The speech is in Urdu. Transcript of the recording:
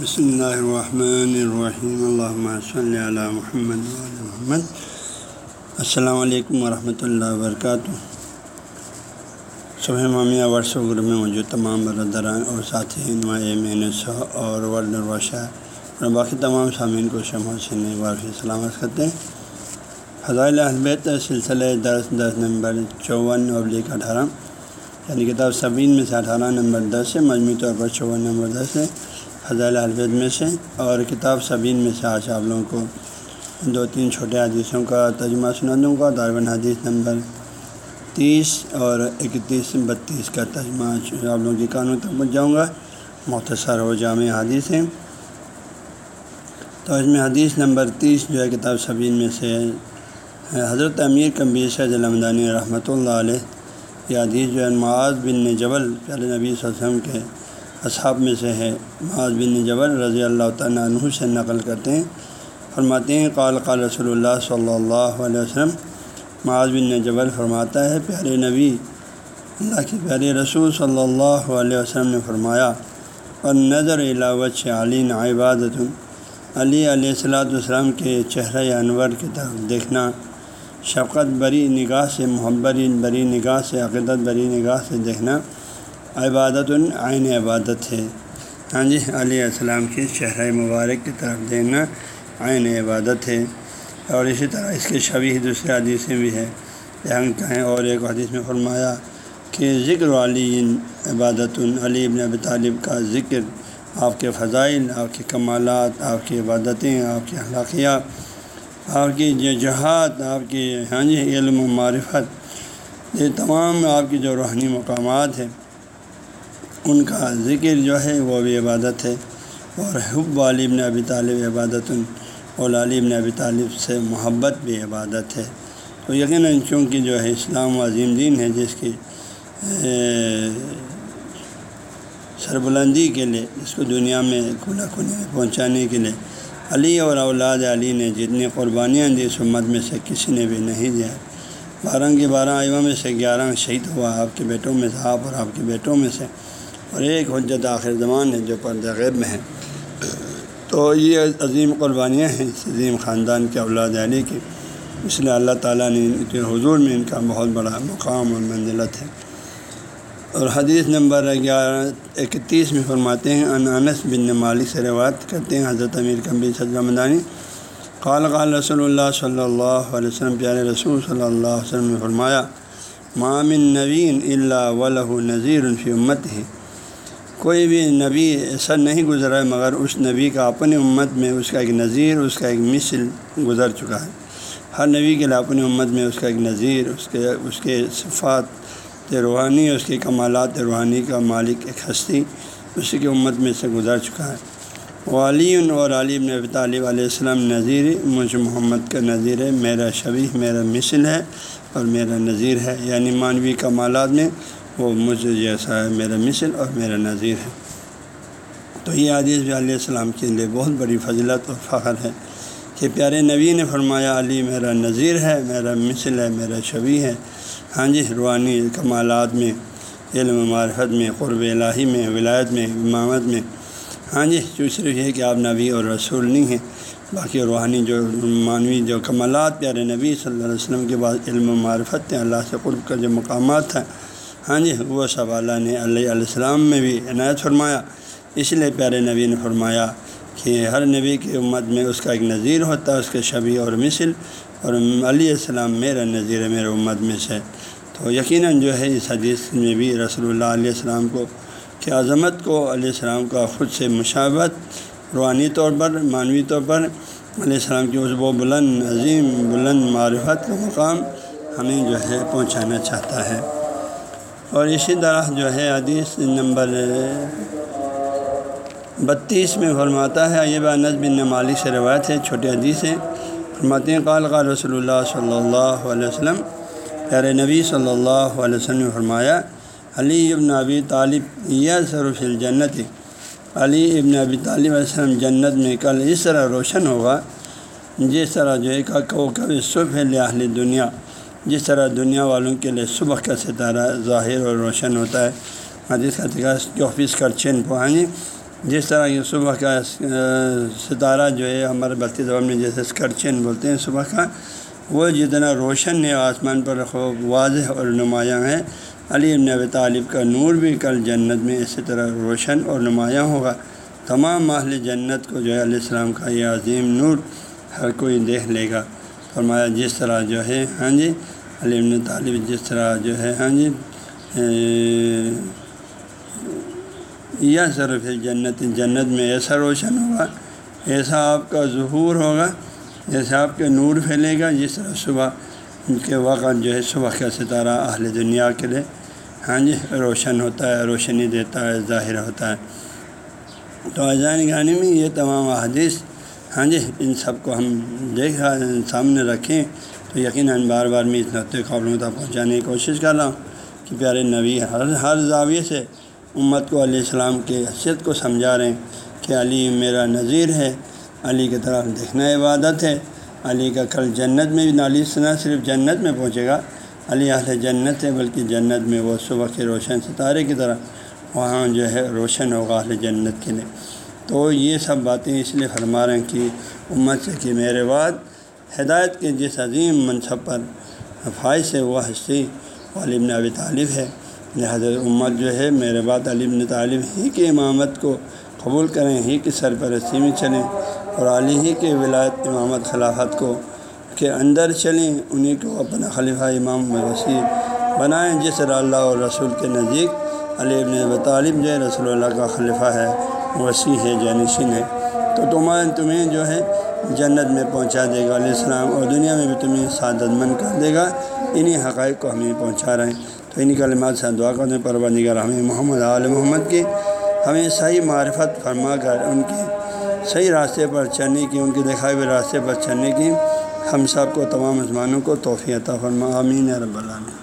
بسم اللہ الرحمن الرحیم اللہ صلی علی محمد محمد السلام علیکم ورحمۃ اللہ وبرکاتہ صبح مامیہ ورث گروپ میں موجود تمام برادران اور ساتھی نمایاں مین اور ورد الوشا اور باقی تمام سامعین کو شمع سے واقعی سلامت کرتے ہیں۔ فضائل البیت سلسلہ دس دس نمبر چون ابلیغ اٹھارہ یعنی کتاب سبین میں سے اٹھارہ نمبر دس ہے، مجموعی طور پر چون نمبر دس ہے۔ فضائل البید میں سے اور کتاب سبین میں سے آج آپ لوگوں کو دو تین چھوٹے حدیثوں کا ترجمہ سنا دوں گا دارون حدیث نمبر تیس اور اکتیس بتیس کا ترجمہ آپ لوگوں کی قانون تک پہنچ جاؤں گا۔ مختصر و جامع حدیث ہیں تو اس میں حدیث نمبر تیس جو ہے، کتاب سبین میں سے حضرت امیر کمبیر شاہ علمدانی رحمۃ اللہ علیہ، یہ حدیث جو ہے، معاذ بن جبل، پیارے نبی صلی اللہ علیہ وسلم کے اصحاب میں سے ہے معاذ بن جبل رضی اللہ تعالیٰ عنہ سے نقل کرتے ہیں۔ فرماتے ہیں، قال قال رسول اللہ صلی اللہ علیہ وسلم، معاذ بن جبل فرماتا ہے، پیارے نبی، اللہ کے پیارے رسول صلی اللہ علیہ وسلم نے فرمایا اور نظر علاوت علی عبادت علی علیہ السلاۃ والسلام کے چہرہ انور کی طرف دیکھنا۔ شفقت بری نگاہ سے، محبت بری نگاہ سے، عقیدت بری نگاہ سے دیکھنا۔ عبادت عین عبادت ہے۔ ہاں جی علیہ السلام کی چہرہ مبارک کی طرف دیکھنا عین عبادت ہے۔ اور اسی طرح اس کے شبی دوسرے حدیثیں بھی ہے۔ یہاں کہیں اور ایک حدیث میں فرمایا کہ ذکر علی عبادت علی ابن اب طالب کا ذکر، آپ کے فضائل، آپ کے کمالات، آپ کی عبادتیں، آپ کی اخلاقیات، آپ کی جہاد، آپ کی ہاں جی علم و معرفت، یہ تمام آپ کی جو روحانی مقامات ہیں۔ ان کا ذکر جو ہے وہ بھی عبادت ہے۔ اور حب ابن ابی طالب عبادت اور ابن ابی طالب سے محبت بھی عبادت ہے۔ تو یقیناً چونکہ جو ہے اسلام عظیم دین ہے، جس کی سربلندی کے لیے اس کو دنیا میں کھلا کھلے میں پہنچانے کے لیے علی اور اولاد علی نے جتنی قربانیاں دی اس امت میں سے کسی نے بھی نہیں دیا۔ بارہ کی بارہ ایوا میں سے گیارہ شہید ہوا، آپ کے بیٹوں میں سے، آپ اور آپ کے بیٹوں میں سے۔ اور ایک حجت آخر زمان ہے جو پردہ غیب میں ہے۔ تو یہ عظیم قربانیاں ہیں اس عظیم خاندان کے اولاد علی کی اس لیے اللہ تعالیٰ نے ان کے حضور میں ان کا بہت بڑا مقام اور منزلت ہے۔ اور حدیث نمبر گیارہ اکتیس میں فرماتے ہیں ان انس بن مالک سے روایت کرتے ہیں، حضرت امیر کمبی صدر مدانی قال قال رسول اللہ صلی اللہ علیہ وسلم، پیارے رسول صلی اللہ علیہ وسلم نے فرمایا مامن نوین اللہ ولہ نذیر الفی امت ہی کوئی بھی نبی ایسا نہیں گزرا ہے، مگر اس نبی کا اپنی امت میں اس کا ایک نظیر اس کا ایک مثل گزر چکا ہے۔ ہر نبی کے لیے اپنی امت میں اس کا ایک نظیر اس کے اس کے صفات روحانی، اس کے کمالات روحانی کا مالک ایک ہستی اسی کی امت میں سے گزر چکا ہے۔ والی اور عالم نبی طالب علیہ السلام نظیر مجھ محمد کا نظیر ہے، میرا شبی میرا مثل ہے اور میرا نظیر ہے۔ یعنی مانوی کمالات میں وہ مجھ جیسا ہے، میرا مثل اور میرا نظیر ہے۔ تو یہ عادیث بھی علیہ السلام کے لیے بہت بڑی فضلت اور فخر ہے کہ پیارے نبی نے فرمایا، علی میرا نظیر ہے، میرا مثل ہے، میرا شبی ہے۔ ہاں جی روحانی کمالات میں، علم معرفت میں، قرب الہی میں، ولایت میں، امامت میں۔ ہاں جی جو صرف یہ کہ آپ نبی اور رسول نہیں ہیں، باقی روحانی جو معنوی جو کمالات پیارے نبی صلی اللہ علیہ وسلم کے بعد علم و معرفت ہیں، اللہ سے قرب کا جو مقامات ہیں ہاں جی وہ سب اللہ نے علیہ علیہ السلام میں بھی عنایت فرمایا۔ اس لیے پیارے نبی نے فرمایا کہ ہر نبی کی امت میں اس کا ایک نظیر ہوتا ہے، اس کے شبی اور مثل۔ اور علیہ السلام میرا نظیر میرے امت میں سے۔ تو یقیناً جو ہے، اس حدیث میں بھی رسول اللہ علیہ السلام کو کہ عظمت کو علیہ السلام کا خود سے مشابت روحانی طور پر، معنوی طور پر علیہ السلام کی اس وہ بلند، عظیم بلند معرفت کا مقام ہمیں جو ہے، پہنچانا چاہتا ہے۔ اور اسی طرح جو ہے حدیث نمبر بتیس میں فرماتا ہے، یہ انس بن مالک سے روایت ہے چھوٹے حدیث ہیں فرماتے ہیں، قال قال رسول اللہ صلی اللہ علیہ وسلم پیار نبی صلی اللہ علیہ وسلم نے فرمایا، علی ابن ابی طالب یہ سروف الجنت۔ علی ابن ابی طالب علیہ السلم جنت میں کل اس طرح روشن ہوگا، جس طرح جو ہے کہ کبھی صبح ہے دنیا جس طرح دنیا والوں کے لیے صبح کا ستارہ ظاہر اور روشن ہوتا ہے، حدیث کا چوبیس کر چین پوائیں جس طرح یہ صبح کا ستارہ جو ہے، ہمارے بلتی زبان میں جیسے اسکرچن بولتے ہیں، صبح کا، وہ جتنا روشن ہے، آسمان پر خوب واضح اور نمایاں ہے۔ علی ابن ابی طالب کا نور بھی کل جنت میں اسی طرح روشن اور نمایاں ہوگا۔ تمام ماحل جنت کو جو ہے، علیہ السلام کا یہ عظیم نور ہر کوئی دیکھ لے گا۔ فرمایا، جس طرح جو ہے ہاں جی علی ابن طالب جس طرح جو ہے ہاں جی یا صرف جنت جنت میں ایسا روشن ہوگا، ایسا آپ کا ظہور ہوگا جیسا آپ کے نور پھیلے گا، جس طرح صبح کے وقت جو ہے، صبح کا ستارہ اہل دنیا کے لیے ہاں جی روشن ہوتا ہے، روشنی دیتا ہے، ظاہر ہوتا ہے۔ تو اذان گانے میں یہ تمام حدیث ہاں جی ان سب کو ہم دیکھا سامنے رکھیں۔ تو یقیناً بار بار میں اس نقطۂ قابلوں تک پہنچانے کی کوشش کر رہا ہوں۔ کہ پیارے نبی، ہر ہر زاویے سے امت کو علیہ السلام کی حیثیت کو سمجھا رہے ہیں کہ علی میرا نظیر ہے۔ علی کی طرف دیکھنا عبادت ہے۔ علی کا کل جنت میں بھی نالی سنا، صرف جنت میں پہنچے گا۔ علی اہل جنت ہے بلکہ جنت میں وہ صبح کے روشن ستارے کی طرح وہاں جو ہے روشن ہوگا اہل جنت کے لیے۔ تو یہ سب باتیں اس لیے فرما رہے ہیں کہ امت سے کہ میرے بعد ہدایت کے جس عظیم منصب پر فائز سے وہ ہستی علم ابی طالب ہے۔ لہٰذا امت جو ہے، میرے بعد علم طالب ہی کی امامت کو قبول کریں، ہی کی سرپرستی میں چلیں اور علی ہی کے ولایت امامت خلافت کو کے اندر چلیں انہیں کو اپنا خلیفہ امام وسیع بنائیں، جس طرح اللہ اور رسول کے نزدیک علی ابن طالب جو ہے، رسول اللہ کا خلیفہ ہے۔ وسیع ہے، جانشین ہے۔ تو تمہیں تمہیں جو ہے، جنت میں پہنچا دے گا علیہ السلام اور دنیا میں بھی تمہیں سعادت مند کر دے گا۔ انہیں حقائق کو ہمیں پہنچا رہے ہیں۔ تو انہیں کلمات سے دعا کرتے ہیں پرور نگر ہمیں محمد عال محمد کی ہمیں صحیح معرفت فرما کر ان کی صحیح راستے پر چلنے کی، ان کے دکھائے ہوئے راستے پر چلنے کی ہم سب کو، تمام مسلمانوں کو توفیع عطا فرما۔ امین رب العالمین۔